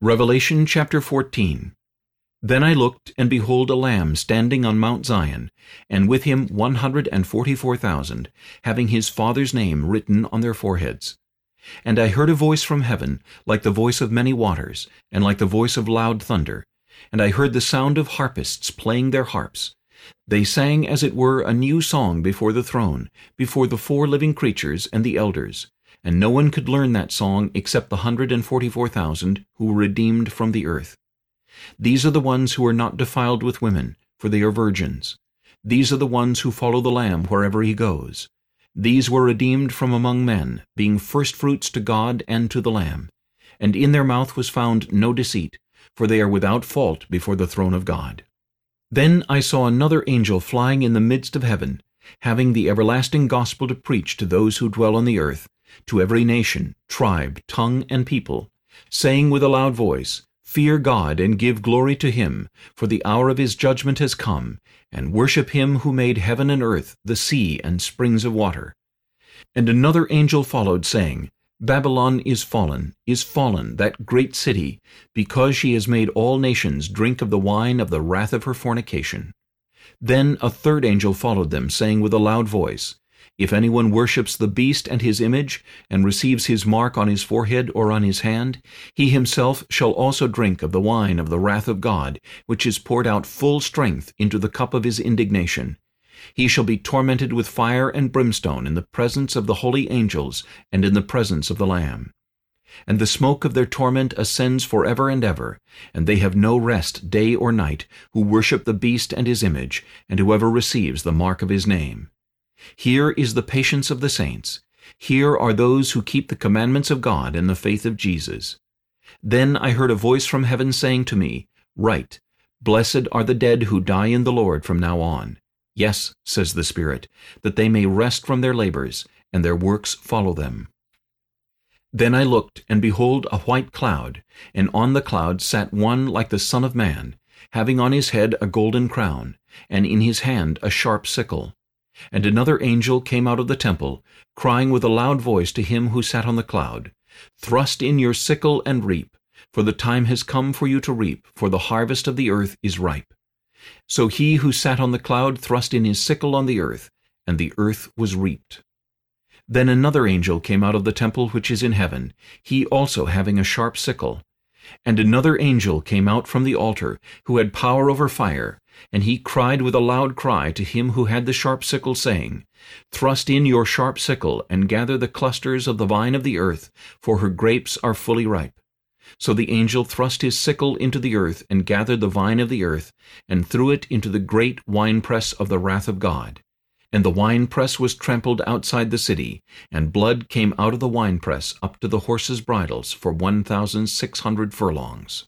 Revelation chapter 14 Then I looked, and behold a Lamb standing on Mount Zion, and with him one hundred and forty-four thousand, having his Father's name written on their foreheads. And I heard a voice from heaven, like the voice of many waters, and like the voice of loud thunder. And I heard the sound of harpists playing their harps. They sang as it were a new song before the throne, before the four living creatures and the elders and no one could learn that song except the hundred and forty-four thousand who were redeemed from the earth. These are the ones who are not defiled with women, for they are virgins. These are the ones who follow the Lamb wherever he goes. These were redeemed from among men, being firstfruits to God and to the Lamb. And in their mouth was found no deceit, for they are without fault before the throne of God. Then I saw another angel flying in the midst of heaven, having the everlasting gospel to preach to those who dwell on the earth, to every nation, tribe, tongue, and people, saying with a loud voice, Fear God and give glory to him, for the hour of his judgment has come, and worship him who made heaven and earth, the sea, and springs of water. And another angel followed, saying, Babylon is fallen, is fallen, that great city, because she has made all nations drink of the wine of the wrath of her fornication. Then a third angel followed them, saying with a loud voice, if anyone worships the beast and his image, and receives his mark on his forehead or on his hand, he himself shall also drink of the wine of the wrath of God, which is poured out full strength into the cup of his indignation. He shall be tormented with fire and brimstone in the presence of the holy angels and in the presence of the Lamb. And the smoke of their torment ascends forever and ever, and they have no rest day or night, who worship the beast and his image, and whoever receives the mark of his name. Here is the patience of the saints. Here are those who keep the commandments of God and the faith of Jesus. Then I heard a voice from heaven saying to me, Write, Blessed are the dead who die in the Lord from now on. Yes, says the Spirit, that they may rest from their labors, and their works follow them. Then I looked, and behold a white cloud, and on the cloud sat one like the Son of Man, having on his head a golden crown, and in his hand a sharp sickle. And another angel came out of the temple, crying with a loud voice to him who sat on the cloud, Thrust in your sickle and reap, for the time has come for you to reap, for the harvest of the earth is ripe. So he who sat on the cloud thrust in his sickle on the earth, and the earth was reaped. Then another angel came out of the temple which is in heaven, he also having a sharp sickle. And another angel came out from the altar, who had power over fire, and he cried with a loud cry to him who had the sharp sickle, saying, Thrust in your sharp sickle, and gather the clusters of the vine of the earth, for her grapes are fully ripe. So the angel thrust his sickle into the earth, and gathered the vine of the earth, and threw it into the great winepress of the wrath of God. And the winepress was trampled outside the city, and blood came out of the winepress up to the horses' bridles for one thousand six hundred furlongs.